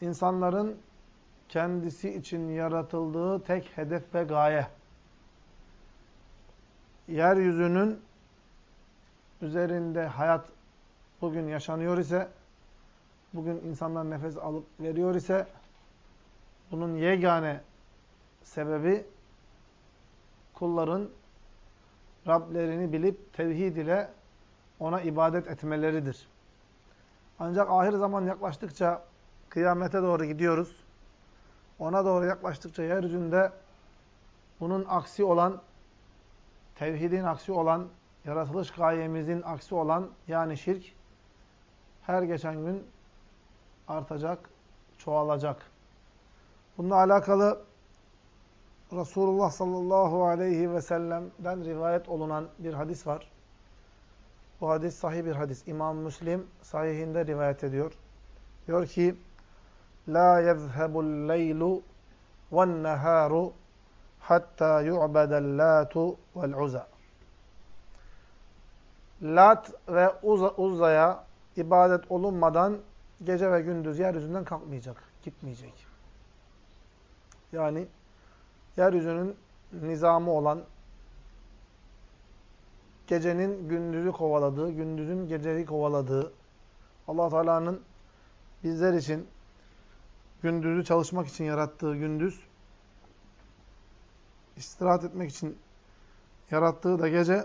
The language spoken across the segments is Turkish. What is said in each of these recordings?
insanların kendisi için yaratıldığı tek hedef ve gaye. Yeryüzünün üzerinde hayat bugün yaşanıyor ise, bugün insanlar nefes alıp veriyor ise, bunun yegane sebebi kulların Rablerini bilip tevhid ile ona ibadet etmeleridir. Ancak ahir zaman yaklaştıkça kıyamete doğru gidiyoruz. Ona doğru yaklaştıkça yeryüzünde bunun aksi olan, tevhidin aksi olan, yaratılış gayemizin aksi olan yani şirk her geçen gün artacak, çoğalacak. Bununla alakalı Resulullah sallallahu aleyhi ve sellem'den rivayet olunan bir hadis var. Bu hadis sahih bir hadis. İmam Müslim sahihinde rivayet ediyor. Diyor ki La yezhebul leylu ven neharu hatta yu'bedel latu vel uza. Lat ve Uza'ya ibadet olunmadan gece ve gündüz yeryüzünden kalkmayacak, gitmeyecek. Yani yeryüzünün nizamı olan, gecenin gündüzü kovaladığı, gündüzün geceyi kovaladığı, allah Teala'nın bizler için gündüzü çalışmak için yarattığı gündüz, istirahat etmek için yarattığı da gece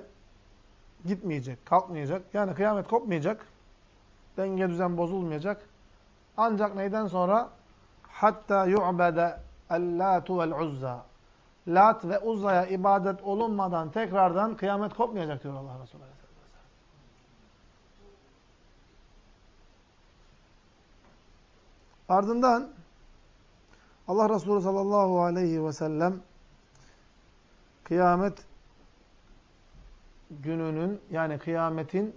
gitmeyecek, kalkmayacak. Yani kıyamet kopmayacak. Denge düzen bozulmayacak. Ancak neyden sonra? Hatta yu'bede el-latu vel-uzza. Lat ve Uzza'ya ibadet olunmadan tekrardan kıyamet kopmayacak diyor Allah Resulü Aleyhisselatü Vesselam. Ardından Allah Resulü sallallahu aleyhi ve sellem kıyamet gününün yani kıyametin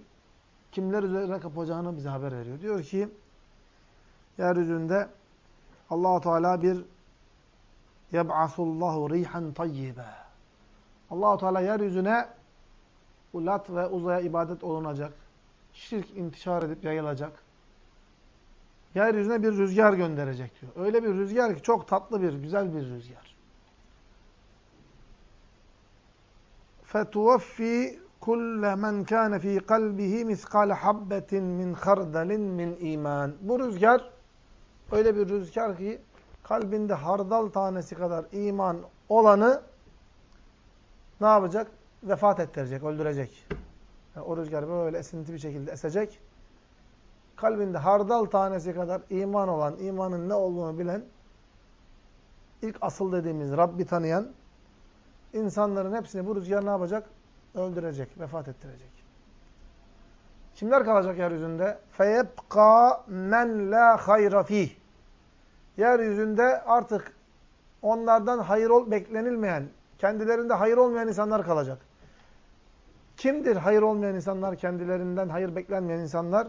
kimler üzerine kapacağını bize haber veriyor. Diyor ki yeryüzünde allah Teala bir yeb'asullahu rihan tayyibe. Allahu Teala yeryüzüne ulat ve uzaya ibadet olunacak. Şirk intişar edip yayılacak Yeryüzüne bir rüzgar gönderecek diyor. Öyle bir rüzgar ki çok tatlı bir, güzel bir rüzgar. فَتُوَفِّي كُلَّ مَنْ كَانَ ف۪ي قَلْبِهِ مِثْقَالَ حَبَّةٍ مِنْ خَرْدَلٍ مِنْ iman. Bu rüzgar öyle bir rüzgar ki kalbinde hardal tanesi kadar iman olanı ne yapacak? Vefat ettirecek, öldürecek. Yani o rüzgar böyle esinti bir şekilde esecek. Kalbinde hardal tanesi kadar iman olan, imanın ne olduğunu bilen, ilk asıl dediğimiz Rabbi tanıyan insanların hepsini bu rüzgar ne yapacak? Öldürecek, vefat ettirecek. Kimler kalacak yeryüzünde? فَيَبْقَى مَنْ لَا خَيْرَ ف۪يهِ yeryüzünde artık onlardan hayır ol, beklenilmeyen, kendilerinde hayır olmayan insanlar kalacak. Kimdir hayır olmayan insanlar, kendilerinden hayır beklenmeyen insanlar?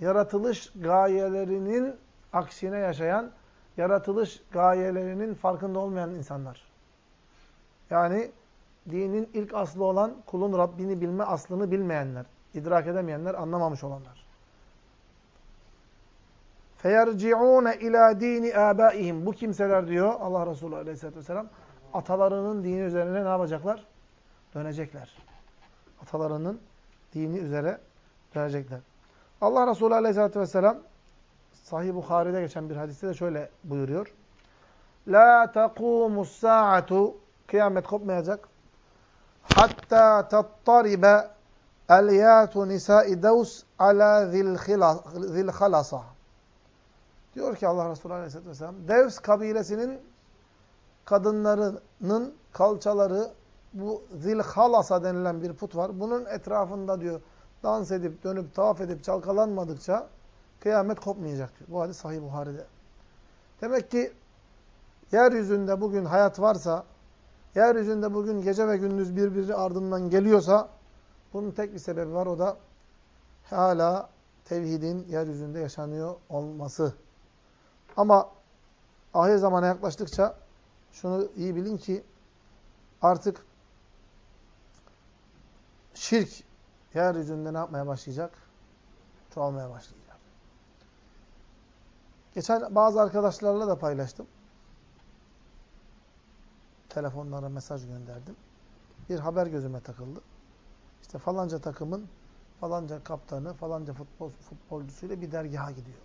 Yaratılış gayelerinin aksine yaşayan, yaratılış gayelerinin farkında olmayan insanlar. Yani dinin ilk aslı olan kulun Rabbini bilme aslını bilmeyenler, idrak edemeyenler, anlamamış olanlar. فَيَرْجِعُونَ اِلَى د۪ينِ آبَائِهِمْ Bu kimseler diyor Allah Resulü Aleyhisselatü vesselam atalarının dini üzerine ne yapacaklar? Dönecekler. Atalarının dini üzere dönecekler. Allah Resulü Aleyhisselatü vesselam Sahih Bukhari'de geçen bir hadiste de şöyle buyuruyor. La taqumus saatu kıyamet kopmayacak. Hatta tattaribe elyatu nisa'i davs ala zil halasa. Diyor ki Allah Resulü Aleyhisselatü Vesselam, Devs kabilesinin kadınlarının kalçaları bu zilhalasa denilen bir put var. Bunun etrafında diyor dans edip dönüp tavaf edip çalkalanmadıkça kıyamet kopmayacak. Bu hadis sahih Buhari'de. Demek ki yeryüzünde bugün hayat varsa, yeryüzünde bugün gece ve gündüz birbiri ardından geliyorsa bunun tek bir sebebi var. O da hala tevhidin yeryüzünde yaşanıyor olması. Ama ahir zamana yaklaştıkça şunu iyi bilin ki artık şirk yeryüzünde ne yapmaya başlayacak? Çoğalmaya başlayacak. Geçen bazı arkadaşlarla da paylaştım. Telefonlara mesaj gönderdim. Bir haber gözüme takıldı. İşte falanca takımın falanca kaptanı, falanca futbol futbolcusuyla bir dergaha gidiyor.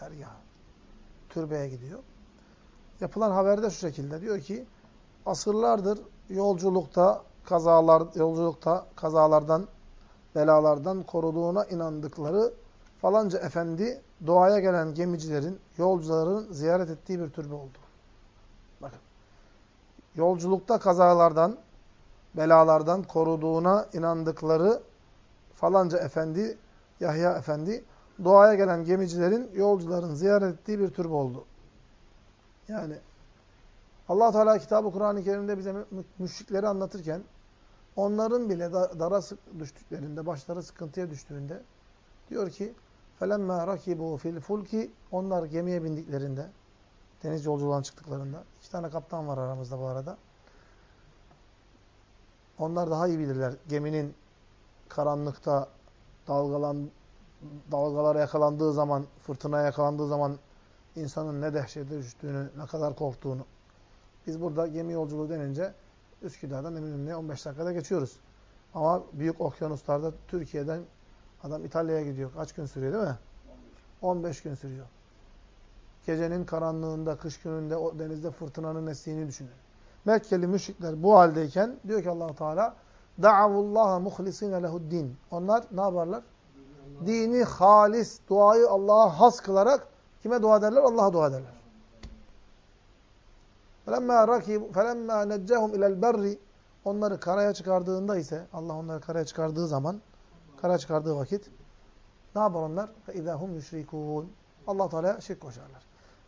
Dergaha. Türbeye gidiyor. Yapılan haberde şu şekilde diyor ki asırlardır yolculukta kazalar yolculukta kazalardan belalardan koruduğuna inandıkları falanca efendi doğaya gelen gemicilerin, yolcuların ziyaret ettiği bir türbe oldu. Bakın. Yolculukta kazalardan, belalardan koruduğuna inandıkları falanca efendi, Yahya efendi, doğaya gelen gemicilerin, yolcuların ziyaret ettiği bir türbe oldu. Yani allah Teala kitabı Kur'an-ı Kerim'de bize müşrikleri anlatırken, onların bile dara düştüklerinde, başları sıkıntıya düştüğünde, diyor ki, فَلَمَّا رَكِبُوا fil fulki Onlar gemiye bindiklerinde, deniz yolculuğuna çıktıklarında, iki tane kaptan var aramızda bu arada. Onlar daha iyi bilirler geminin karanlıkta dalgalan, dalgalara yakalandığı zaman, fırtınaya yakalandığı zaman insanın ne dehşete düştüğünü, ne kadar korktuğunu. Biz burada gemi yolculuğu denince Üsküdar'dan Eminönü'ne 15 dakikada geçiyoruz. Ama büyük okyanuslarda Türkiye'den Adam İtalya'ya gidiyor. Kaç gün sürüyor değil mi? 15 gün sürüyor. Gecenin karanlığında, kış gününde o denizde fırtınanın estiğini düşünün. Mekkeli müşrikler bu haldeyken diyor ki allah Teala Da'avullaha muhlisine lehuddin. Onlar ne yaparlar? Dini halis, duayı Allah'a has kılarak kime dua ederler? Allah'a dua ederler. فَلَمَّا رَكِبُ فَلَمَّا نَجَّهُمْ اِلَى الْبَرِّ Onları karaya çıkardığında ise, Allah onları karaya çıkardığı zaman kara çıkardığı vakit ne yapar onlar? فَاِذَا هُمْ يُشْرِكُونَ allah Teala şirk koşarlar.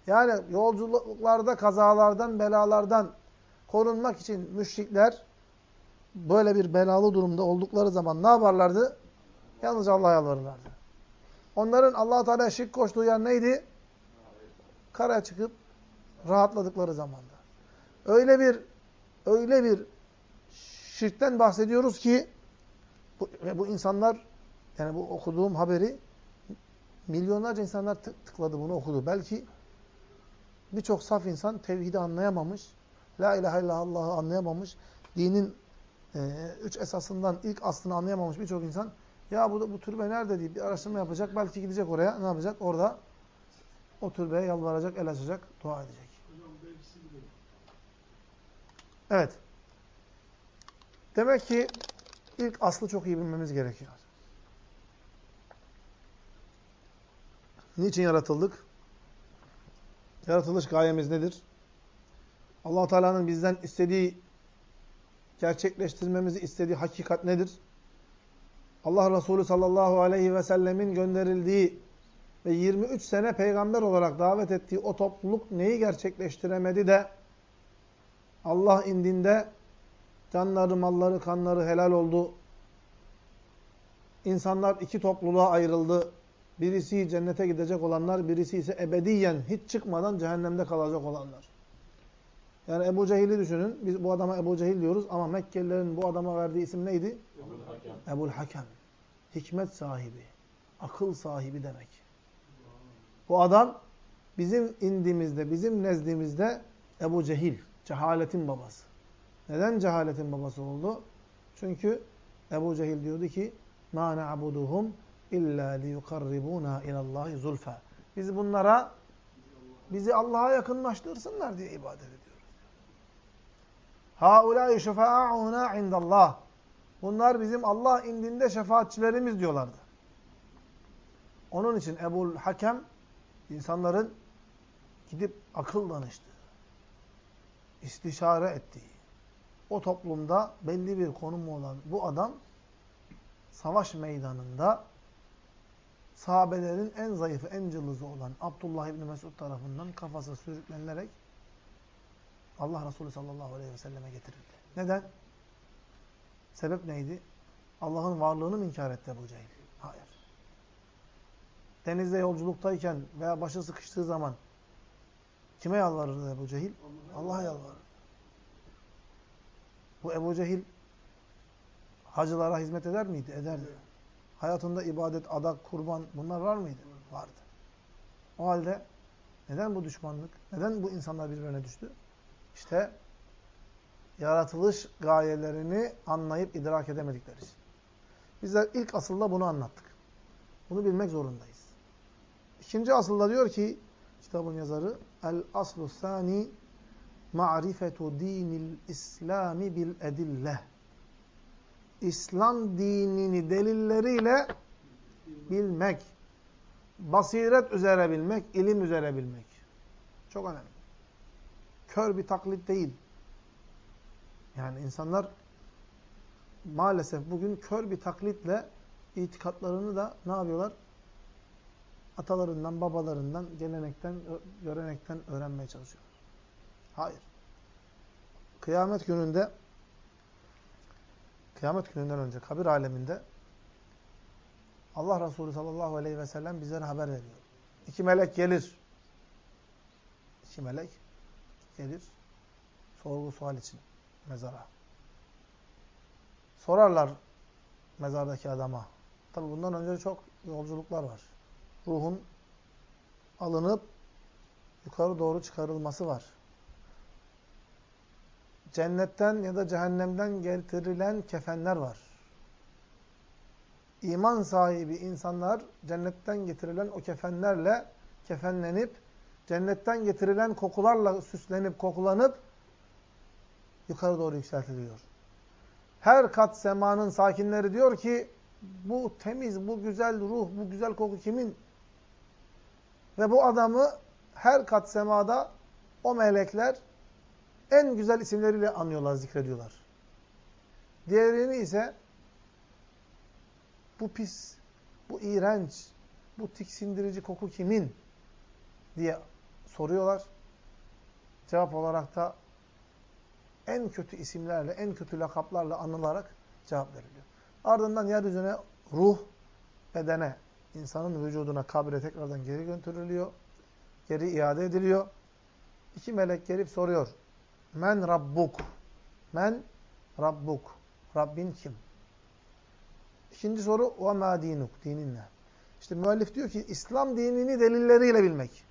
Yani yolculuklarda kazalardan, belalardan korunmak için müşrikler böyle bir belalı durumda oldukları zaman ne yaparlardı? Yalnızca Allah'a yalvarırlardı. Onların allah Teala şirk koştuğu yer neydi? Karaya çıkıp rahatladıkları zamanda. Öyle bir öyle bir şirkten bahsediyoruz ki bu, ve bu insanlar, yani bu okuduğum haberi milyonlarca insanlar tıkladı bunu okudu. Belki birçok saf insan tevhidi anlayamamış, la ilahe illallah'ı anlayamamış, dinin e, üç esasından ilk aslını anlayamamış birçok insan ya bu, bu türbe nerede deyip bir araştırma yapacak. Belki gidecek oraya. Ne yapacak? Orada o türbeye yalvaracak, el açacak, dua edecek. Evet. Demek ki İlk aslı çok iyi bilmemiz gerekiyor. Niçin yaratıldık? Yaratılış gayemiz nedir? allah Teala'nın bizden istediği, gerçekleştirmemizi istediği hakikat nedir? Allah Resulü sallallahu aleyhi ve sellemin gönderildiği ve 23 sene peygamber olarak davet ettiği o topluluk neyi gerçekleştiremedi de Allah indinde Canları, malları, kanları helal oldu. İnsanlar iki topluluğa ayrıldı. Birisi cennete gidecek olanlar, birisi ise ebediyen hiç çıkmadan cehennemde kalacak olanlar. Yani Ebu Cehil'i düşünün. Biz bu adama Ebu Cehil diyoruz ama Mekkelilerin bu adama verdiği isim neydi? Ebu'l Hakem. Hikmet sahibi, akıl sahibi demek. Bu adam bizim indimizde, bizim nezdimizde Ebu Cehil, cehaletin babası. Neden cehaletin babası oldu? Çünkü Ebu Cehil diyordu ki مَا نَعْبُدُهُمْ اِلَّا لِيُقَرِّبُونَا اِلَى اللّٰهِ زُلْفَى Biz bunlara bizi Allah'a yakınlaştırsınlar diye ibadet ediyoruz. هَاُولَٰي شُفَاءُنَا عِنْدَ اللّٰهِ Bunlar bizim Allah indinde şefaatçilerimiz diyorlardı. Onun için Ebul Hakem insanların gidip akıl danıştığı, istişare ettiği, o toplumda belli bir konumu olan bu adam savaş meydanında sahabelerin en zayıfı, en cılızı olan Abdullah İbni Mesud tarafından kafası sürüklenilerek Allah Resulü sallallahu aleyhi ve selleme getirildi. Neden? Sebep neydi? Allah'ın varlığını mı inkar etti Ebu Cehil? Hayır. Denizde yolculuktayken veya başı sıkıştığı zaman kime yalvarırdı Ebu Cehil? Allah'a yalvarırdı. Bu Ebu Cehil hacılara hizmet eder miydi? Ederdi. Hayatında ibadet, adak, kurban bunlar var mıydı? Vardı. O halde Neden bu düşmanlık? Neden bu insanlar birbirine düştü? İşte yaratılış gayelerini anlayıp idrak edemedikleri için. Bizler ilk asılda bunu anlattık. Bunu bilmek zorundayız. İkinci asılda diyor ki kitabın yazarı El aslu sani ma'rifetu dinil islami bil edille. İslam dinini delilleriyle bilmek. Basiret üzere bilmek, ilim üzere bilmek. Çok önemli. Kör bir taklit değil. Yani insanlar maalesef bugün kör bir taklitle itikatlarını da ne yapıyorlar? Atalarından, babalarından, gelenekten, görenekten öğrenmeye çalışıyorlar. Hayır. Kıyamet gününde kıyamet gününden önce kabir aleminde Allah Resulü sallallahu aleyhi ve sellem bizlere haber veriyor. İki melek gelir. İki melek gelir. Sorgu sual için mezara. Sorarlar mezardaki adama. Tabi bundan önce çok yolculuklar var. Ruhun alınıp yukarı doğru çıkarılması var. Cennetten ya da cehennemden getirilen kefenler var. İman sahibi insanlar cennetten getirilen o kefenlerle kefenlenip, cennetten getirilen kokularla süslenip, kokulanıp yukarı doğru yükseltiliyor. Her kat semanın sakinleri diyor ki bu temiz, bu güzel ruh, bu güzel koku kimin? Ve bu adamı her kat semada o melekler en güzel isimleriyle anıyorlar, zikrediyorlar. Diğerini ise bu pis, bu iğrenç, bu tiksindirici koku kimin? diye soruyorlar. Cevap olarak da en kötü isimlerle, en kötü lakaplarla anılarak cevap veriliyor. Ardından yeryüzüne ruh, bedene, insanın vücuduna, kabre tekrardan geri götürülüyor. Geri iade ediliyor. İki melek gelip soruyor. Men Rabbuk. Men Rabbuk. Rabbin kim? İkinci soru ve ma dinuk. Dinin ne? İşte müellif diyor ki İslam dinini delilleriyle bilmek.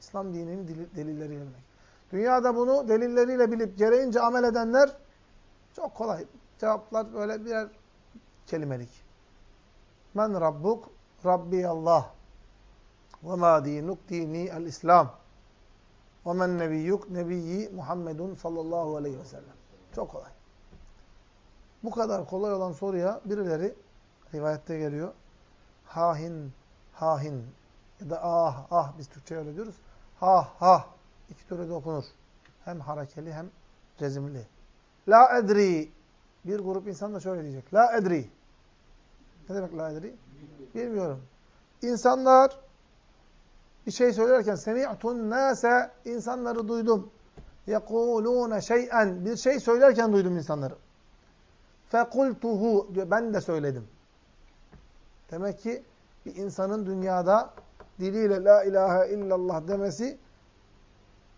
İslam dinini delilleriyle bilmek. Dünyada bunu delilleriyle bilip gereğince amel edenler çok kolay. Cevaplar böyle birer kelimelik. Men Rabbuk, Rabbi Allah. Ve ma dinuk, dini el-İslam. Ve men nebiyyuk, nebiyyi Muhammedun sallallahu aleyhi ve sellem. Çok kolay. Bu kadar kolay olan soruya birileri rivayette geliyor. Hahin, hahin ya da ah, ah biz Türkçe öyle diyoruz. Ha, ha iki türlü de okunur. Hem harekeli hem cezimli. La edri. Bir grup insan da şöyle diyecek. La edri. Ne demek la edri? Bilmiyorum. İnsanlar bir şey söylerken semi'tun nase insanları duydum. Yekulune şey'en bir şey söylerken duydum insanları. Fekultuhu diyor ben de söyledim. Demek ki bir insanın dünyada diliyle la ilahe illallah demesi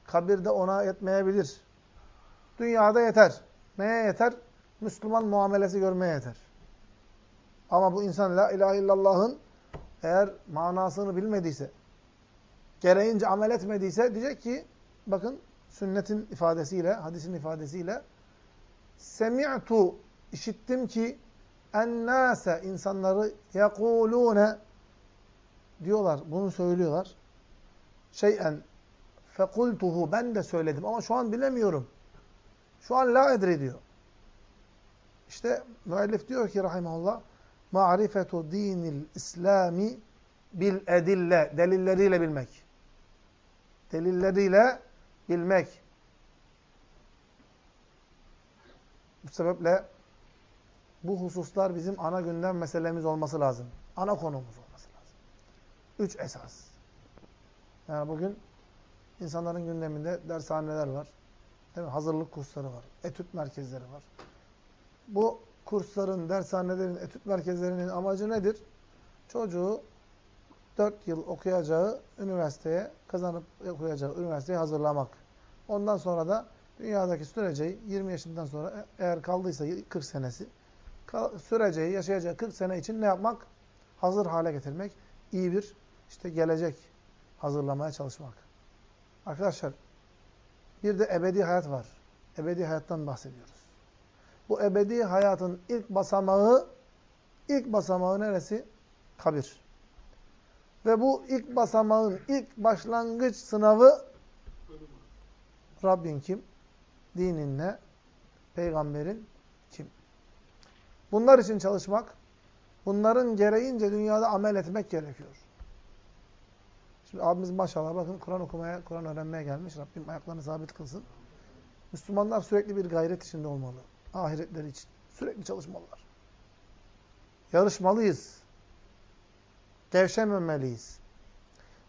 kabirde ona yetmeyebilir. Dünyada yeter. Neye yeter? Müslüman muamelesi görmeye yeter. Ama bu insan la ilahe illallah'ın eğer manasını bilmediyse, gereğince amel etmediyse diyecek ki bakın sünnetin ifadesiyle, hadisin ifadesiyle semi'tu işittim ki ennâse insanları yekulûne diyorlar, bunu söylüyorlar. Şeyen fekultuhu ben de söyledim ama şu an bilemiyorum. Şu an la edri diyor. İşte müellif diyor ki rahimahullah ma'rifetu dinil İslami bil edille delilleriyle bilmek. Delilleriyle bilmek. Bu sebeple bu hususlar bizim ana gündem meselemiz olması lazım. Ana konumuz olması lazım. Üç esas. Yani bugün insanların gündeminde dershaneler var. Değil mi? Hazırlık kursları var. Etüt merkezleri var. Bu kursların, dershanelerin, etüt merkezlerinin amacı nedir? Çocuğu 4 yıl okuyacağı üniversiteye, kazanıp okuyacağı üniversiteye hazırlamak. Ondan sonra da dünyadaki süreceği 20 yaşından sonra e, eğer kaldıysa 40 senesi süreceği, yaşayacağı 40 sene için ne yapmak? Hazır hale getirmek. iyi bir işte gelecek hazırlamaya çalışmak. Arkadaşlar bir de ebedi hayat var. Ebedi hayattan bahsediyoruz. Bu ebedi hayatın ilk basamağı ilk basamağı neresi? Kabir. Ve bu ilk basamağın ilk başlangıç sınavı Rabbin kim? Dinin ne? Peygamberin kim? Bunlar için çalışmak, bunların gereğince dünyada amel etmek gerekiyor. Şimdi abimiz maşallah bakın Kur'an okumaya, Kur'an öğrenmeye gelmiş. Rabbim ayaklarını sabit kılsın. Müslümanlar sürekli bir gayret içinde olmalı. Ahiretleri için. Sürekli çalışmalılar. Yarışmalıyız. Gevşememeliyiz.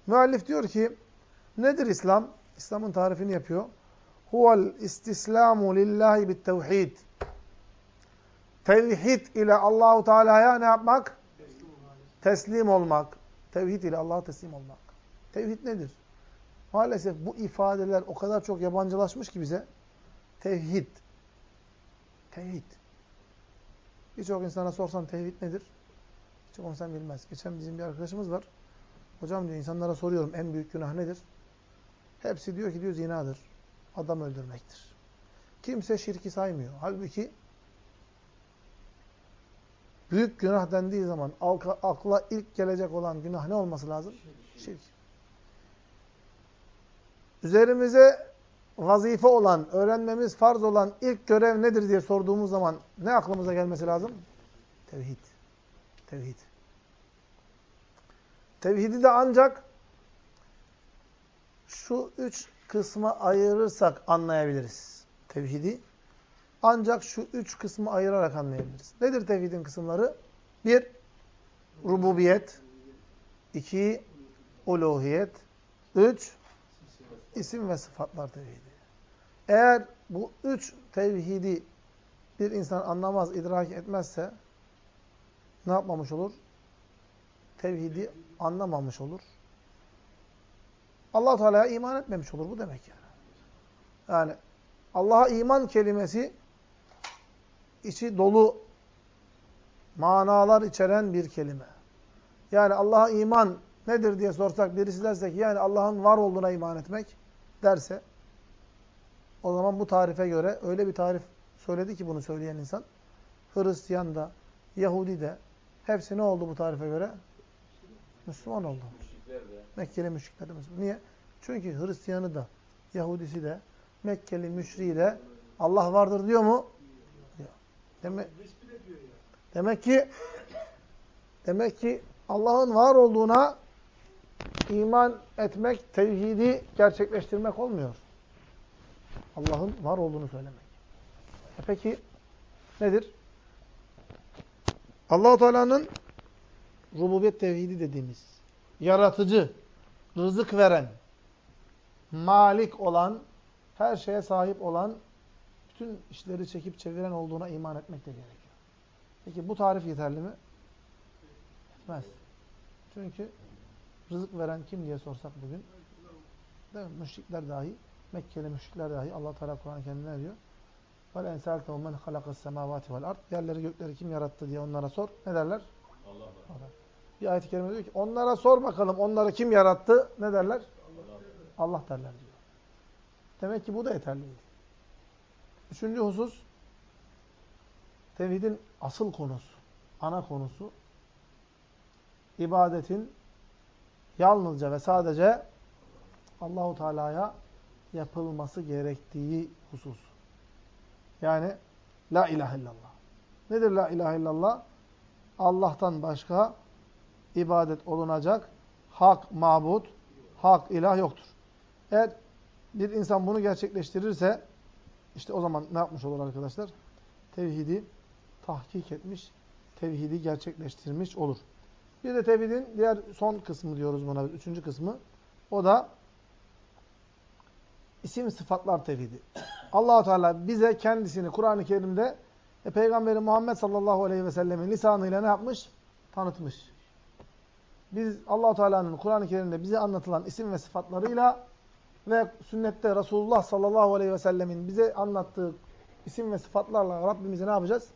Müellif diyor ki, nedir İslam? İslam'ın tarifini yapıyor. Huvel istislamu lillahi bit tevhid. Tevhid ile Allahu Teala'ya ne yapmak? Teslim olmak. Tevhid ile Allah'a teslim olmak. Tevhid nedir? Maalesef bu ifadeler o kadar çok yabancılaşmış ki bize. Tevhid. Tevhid. Birçok insana sorsan tevhid nedir? Birçok insan bilmez. Geçen bizim bir arkadaşımız var. Hocam diyor insanlara soruyorum en büyük günah nedir? Hepsi diyor ki diyor zinadır. Adam öldürmektir. Kimse şirki saymıyor. Halbuki büyük günah dendiği zaman akla ilk gelecek olan günah ne olması lazım? Şirk. Üzerimize vazife olan, öğrenmemiz farz olan ilk görev nedir diye sorduğumuz zaman ne aklımıza gelmesi lazım? Tevhid. Tevhid. Tevhidi de ancak şu üç kısmı ayırırsak anlayabiliriz. Tevhidi ancak şu üç kısmı ayırarak anlayabiliriz. Nedir tevhidin kısımları? Bir, rububiyet. iki uluhiyet. Üç, isim ve sıfatlar tevhidi. Eğer bu üç tevhidi bir insan anlamaz, idrak etmezse ne yapmamış olur? Tevhidi anlamamış olur. allah Teala'ya iman etmemiş olur. Bu demek yani. Yani Allah'a iman kelimesi içi dolu manalar içeren bir kelime. Yani Allah'a iman nedir diye sorsak birisi derse ki yani Allah'ın var olduğuna iman etmek derse o zaman bu tarife göre öyle bir tarif söyledi ki bunu söyleyen insan Hristiyan da Yahudi de hepsi ne oldu bu tarife göre? Müslüman oldu. Mekkeli müşrikler de Müslüman. Niye? Çünkü Hristiyanı da Yahudisi de Mekkeli müşriği de Allah vardır diyor mu? Diyor. Demek, demek ki demek ki Allah'ın var olduğuna iman etmek, tevhidi gerçekleştirmek olmuyor. Allah'ın var olduğunu söylemek. E peki nedir? Allahu Teala'nın rububiyet tevhidi dediğimiz yaratıcı, rızık veren, malik olan, her şeye sahip olan, bütün işleri çekip çeviren olduğuna iman etmek de gerekiyor. Peki bu tarif yeterli mi? Etmez. Çünkü rızık veren kim diye sorsak bugün, değil mi? müşrikler dahi, Mekkeli müşrikler dahi Allah Teala Kur'an kendine diyor. Vel enseltehum men halakas semavati vel ard. Yerleri gökleri kim yarattı diye onlara sor. Ne derler? Allah. Allah. Bir ayet-i kerime diyor ki onlara sor bakalım onları kim yarattı? Ne derler? Allah, Allah derler diyor. Demek ki bu da yeterli değil. Üçüncü husus tevhidin asıl konusu, ana konusu ibadetin yalnızca ve sadece Allahu Teala'ya yapılması gerektiği husus. Yani la ilahe illallah. Nedir la ilahe illallah? Allah'tan başka ibadet olunacak hak mabut, hak ilah yoktur. Eğer bir insan bunu gerçekleştirirse işte o zaman ne yapmış olur arkadaşlar? Tevhidi tahkik etmiş, tevhidi gerçekleştirmiş olur. Bir de tevhidin diğer son kısmı diyoruz buna, üçüncü kısmı. O da isim sıfatlar tevhidi. allah Teala bize kendisini Kur'an-ı Kerim'de ve Peygamberi Muhammed sallallahu aleyhi ve sellemin lisanıyla ne yapmış? Tanıtmış. Biz allah Teala'nın Kur'an-ı Kerim'de bize anlatılan isim ve sıfatlarıyla ve sünnette Resulullah sallallahu aleyhi ve sellemin bize anlattığı isim ve sıfatlarla Rabbimizi ne yapacağız?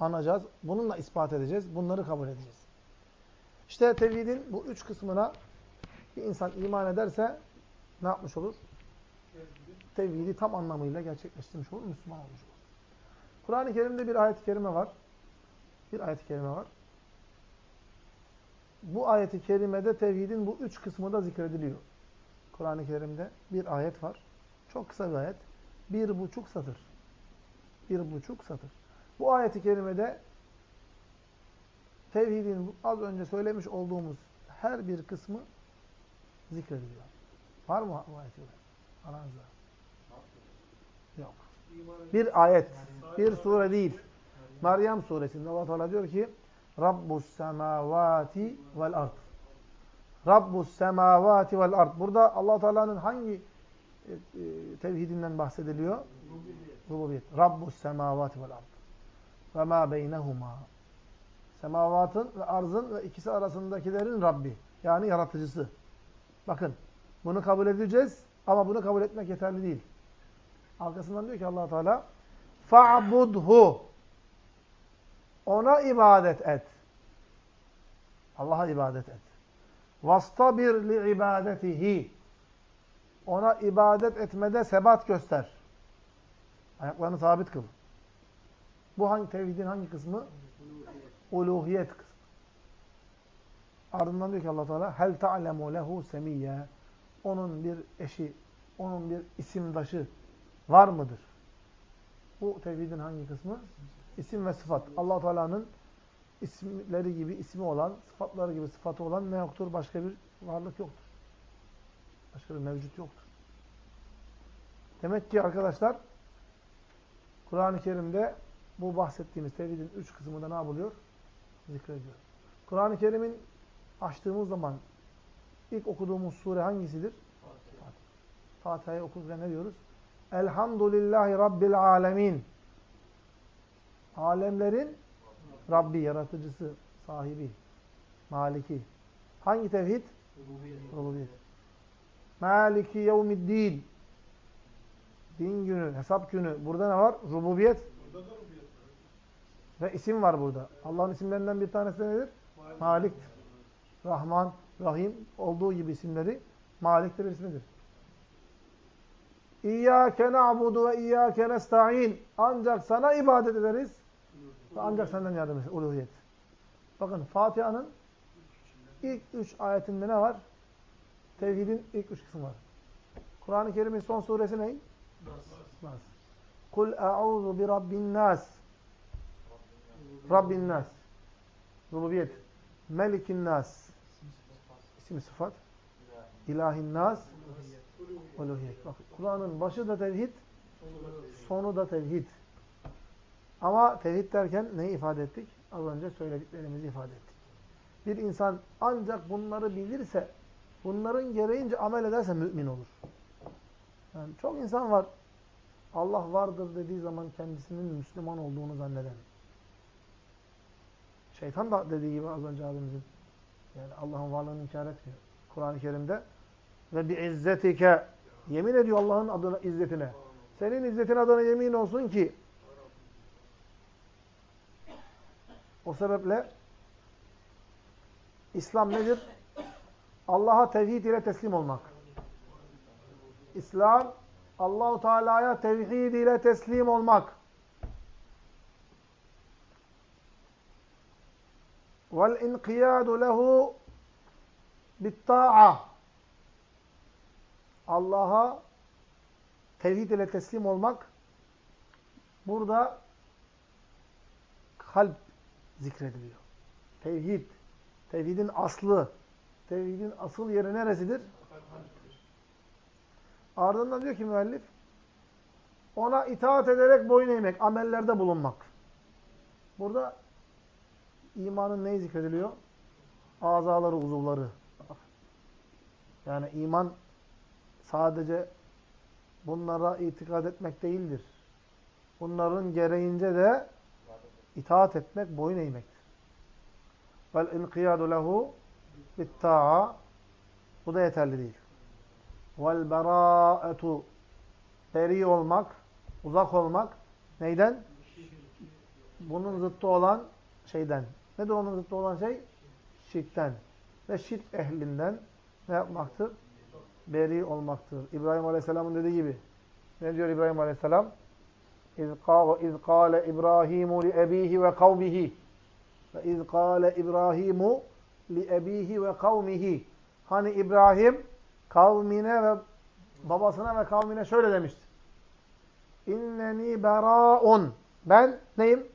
Anacağız. Bununla ispat edeceğiz. Bunları kabul edeceğiz. İşte tevhidin bu üç kısmına bir insan iman ederse ne yapmış olur? Tevhidi tam anlamıyla gerçekleştirmiş olur, Müslüman olmuş olur. Kur'an-ı Kerim'de bir ayet-i kerime var. Bir ayet-i kerime var. Bu ayet-i kerimede tevhidin bu üç kısmı da zikrediliyor. Kur'an-ı Kerim'de bir ayet var. Çok kısa bir ayet. Bir buçuk satır. Bir buçuk satır. Bu ayet-i kerimede tevhidin az önce söylemiş olduğumuz her bir kısmı zikrediliyor. Var mı bu ayet-i Aranızda. Yok. Bir ayet, bir sure değil. Meryem suresinde Allah Teala diyor ki Rabbus semavati vel ard. Rabbus semavati vel ard. Burada Allah Teala'nın hangi e, e, tevhidinden bahsediliyor? Rububiyet. Rabbus semavati vel ard. Ve ma beynehuma. Semavatın ve arzın ve ikisi arasındakilerin Rabbi. Yani yaratıcısı. Bakın. Bunu kabul edeceğiz ama bunu kabul etmek yeterli değil. Arkasından diyor ki allah Teala fa'budhu ona ibadet et. Allah'a ibadet et. Li ibadetihi. Ona ibadet etmede sebat göster. Ayaklarını sabit kıl. Bu hangi tevhidin hangi kısmı? Uluhiyet kısmı. Ardından diyor ki Allah Teala hel ta'lemu lehu semiyye. Onun bir eşi, onun bir isimdaşı var mıdır? Bu tevhidin hangi kısmı? İsim ve sıfat. allah Teala'nın isimleri gibi ismi olan, sıfatları gibi sıfatı olan ne yoktur? Başka bir varlık yoktur. Başka bir mevcut yoktur. Demek ki arkadaşlar Kur'an-ı Kerim'de bu bahsettiğimiz tevhidin üç kısmı da ne yapılıyor? Zikrediyor. Kur'an-ı Kerim'in açtığımız zaman ilk okuduğumuz sure hangisidir? Fatiha. Fatiha'yı okurken ne diyoruz? Elhamdülillahi Rabbil alemin. Alemlerin Rabbi, yaratıcısı, sahibi, maliki. Hangi tevhid? Rububiyet. Maliki yevmiddin. Din günü, hesap günü. Burada ne var? Rububiyet. Burada da rububiyet Ve isim var burada. Allah'ın isimlerinden bir tanesi nedir? Malik. Rahman, Rahim olduğu gibi isimleri Malik de bir ismidir. İyyâke na'budu ve iyyâke nesta'in. Ancak sana ibadet ederiz ve ancak senden yardım ederiz. Uluhiyet. Bakın Fatiha'nın ilk üç ayetinde ne var? Tevhidin ilk üç kısmı var. Kur'an-ı Kerim'in son suresi ne? Nas. Kul e'ûzu bi rabbin nas. Rabbin nas. Rububiyet. Melikin nas. İsim sıfat. İlahin nas. Uluhiyet. Bak Kur'an'ın başı da tevhid, sonu da tevhid. Ama tevhid derken neyi ifade ettik? Az önce söylediklerimizi ifade ettik. Bir insan ancak bunları bilirse, bunların gereğince amel ederse mümin olur. Yani çok insan var. Allah vardır dediği zaman kendisinin Müslüman olduğunu zanneden. Şeytan da dediği gibi az önce abimizin. Yani Allah'ın varlığını inkar etmiyor. Kur'an-ı Kerim'de ve bi izzetike yemin ediyor Allah'ın adına izzetine. Senin izzetin adına yemin olsun ki o sebeple İslam nedir? Allah'a tevhid ile teslim olmak. İslam Allahu Teala'ya tevhid ile teslim olmak. Lehu bit ta'a Allah'a tevhid ile teslim olmak burada kalp zikrediliyor. Tevhid, tevhidin aslı, tevhidin asıl yeri neresidir? Ardından diyor ki müellif, ona itaat ederek boyun eğmek, amellerde bulunmak. Burada imanın neyi zikrediliyor? Azaları, uzuvları. Yani iman sadece bunlara itikad etmek değildir. Bunların gereğince de itaat etmek, boyun eğmektir. Vel inqiyadu lehu bitta'a Bu da yeterli değil. Vel bera'etu beri olmak, uzak olmak neyden? Bunun zıttı olan şeyden. Ne de onun zıttı olan şey? Şirkten ve şirk ehlinden ne yapmaktır? Beri olmaktır. İbrahim Aleyhisselam'ın dediği gibi. Ne diyor İbrahim Aleyhisselam? İz kâle İbrahimu li ebihi ve kavmihi. Ve iz kâle İbrahimu li ebihi ve kavmihi. Hani İbrahim kavmine ve babasına ve kavmine şöyle demişti. İnneni berâun. Ben neyim?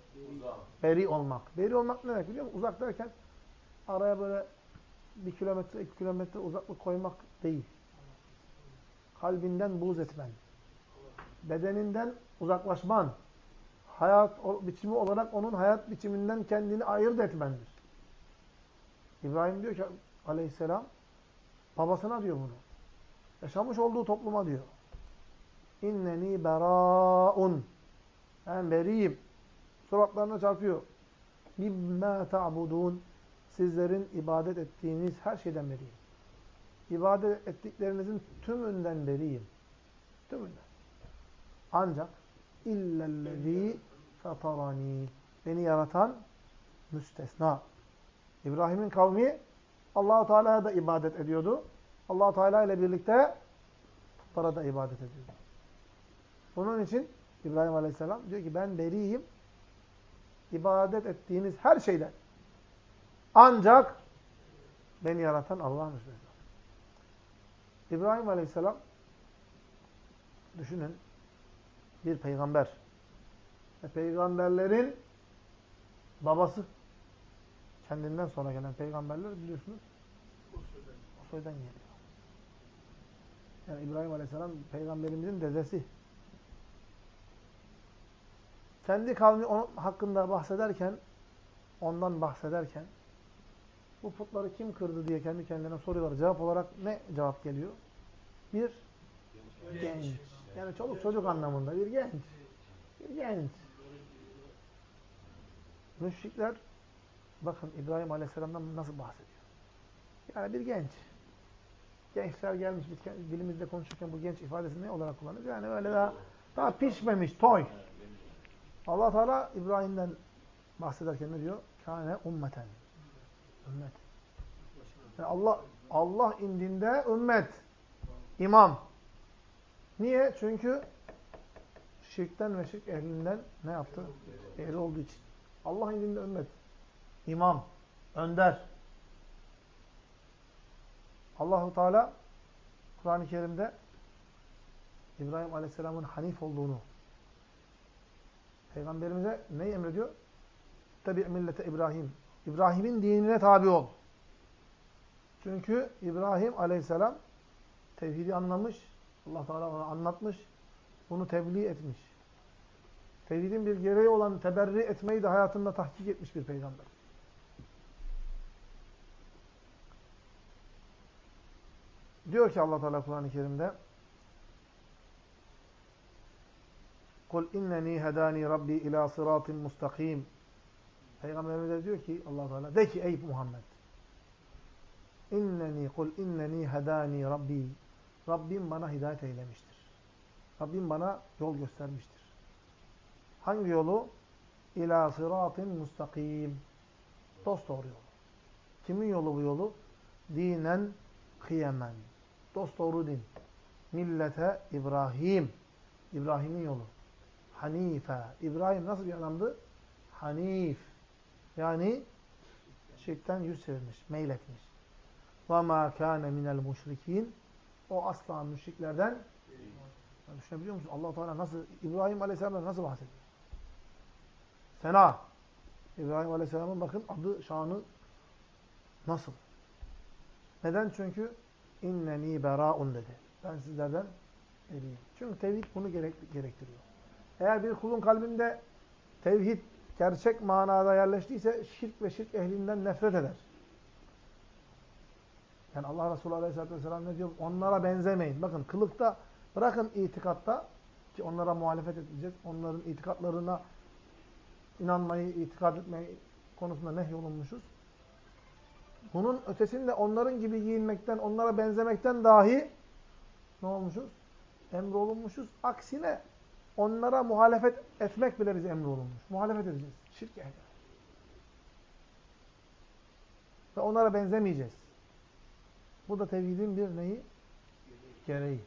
Beri olmak. Beri olmak ne demek biliyor musun? Uzak derken araya böyle bir kilometre, iki kilometre uzaklık koymak değil. Kalbinden buğz etmen. Bedeninden uzaklaşman. Hayat biçimi olarak onun hayat biçiminden kendini ayırt etmendir. İbrahim diyor ki aleyhisselam babasına diyor bunu. Yaşamış olduğu topluma diyor. İnneni beraun. Ben beriyim. Suratlarına çarpıyor. Mimma ta'budun. Sizlerin ibadet ettiğiniz her şeyden beriyim. İbadet ettiklerinizin tümünden beriyim. Tümünden. Ancak illellezî fatarani. Beni yaratan müstesna. İbrahim'in kavmi Allahu Teala'ya da ibadet ediyordu. allah Teala ile birlikte putlara da ibadet ediyordu. Bunun için İbrahim Aleyhisselam diyor ki ben beriyim. İbadet ettiğiniz her şeyden. Ancak beni yaratan müstesna. İbrahim Aleyhisselam düşünün bir peygamber ve peygamberlerin babası kendinden sonra gelen peygamberler biliyorsunuz o soydan geliyor. Yani İbrahim Aleyhisselam peygamberimizin dedesi. Kendi kavmi onun hakkında bahsederken, ondan bahsederken bu putları kim kırdı diye kendi kendilerine soruyorlar. Cevap olarak ne cevap geliyor? Bir genç. genç. Yani çoluk çocuk anlamında bir genç. Bir genç. Müşrikler bakın İbrahim Aleyhisselam'dan nasıl bahsediyor. Yani bir genç. Gençler gelmiş, biz dilimizde konuşurken bu genç ifadesini ne olarak kullanıyoruz? Yani öyle daha, daha pişmemiş, toy. Allah Teala İbrahim'den bahsederken ne diyor? Kâne ummeten. Ümmet. Yani Allah, Allah indinde ümmet. İmam. Niye? Çünkü şirkten ve şirk ehlinden ne yaptı? Ehli olduğu için. Allah indinde ümmet. İmam. Önder. Allahu Teala Kur'an-ı Kerim'de İbrahim Aleyhisselam'ın Hanif olduğunu Peygamberimize ne emrediyor? Tabi millete İbrahim. İbrahim'in dinine tabi ol. Çünkü İbrahim Aleyhisselam tevhidi anlamış, Allah Teala ona anlatmış. Bunu tebliğ etmiş. Tevhidin bir gereği olan teberri etmeyi de hayatında tahkik etmiş bir peygamber. Diyor ki Allah Teala Kur'an-ı Kerim'de Kul inneni hedani rabbi ila sıratin mustakim. Peygamberimiz diyor ki Allah Teala de ki ey Muhammed inneni kul inneni hedani rabbi Rabbim bana hidayet eylemiştir. Rabbim bana yol göstermiştir. Hangi yolu? İlâ sıratin mustakim. Dost doğru yolu. Kimin yolu bu yolu? Dinen kıyemen. Dost doğru din. Millete İbrahim. İbrahim'in yolu. Hanife. İbrahim nasıl bir adamdı? Hanif. Yani şirkten yüz çevirmiş, meyletmiş. وَمَا كَانَ مِنَ الْمُشْرِك۪ينَ o asla müşriklerden yani düşünebiliyor musun? allah Teala nasıl, İbrahim Aleyhisselam'dan nasıl bahsediyor? Sena. İbrahim Aleyhisselam'ın bakın adı, şanı nasıl? Neden? Çünkü inneni beraun dedi. Ben sizlerden eriyim. Çünkü tevhid bunu gerek, gerektiriyor. Eğer bir kulun kalbinde tevhid gerçek manada yerleştiyse şirk ve şirk ehlinden nefret eder. Yani Allah Resulü Aleyhisselatü Vesselam ne diyor? Onlara benzemeyin. Bakın kılıkta bırakın itikatta ki onlara muhalefet edeceğiz. Onların itikatlarına inanmayı, itikad etmeyi konusunda nehyolunmuşuz. Bunun ötesinde onların gibi giyinmekten, onlara benzemekten dahi ne olmuşuz? Emrolunmuşuz. Aksine onlara muhalefet etmek bile bize emrolunmuş. Muhalefet edeceğiz. Şirk ehli. Ve onlara benzemeyeceğiz. Bu da tevhidin bir neyi? gereği.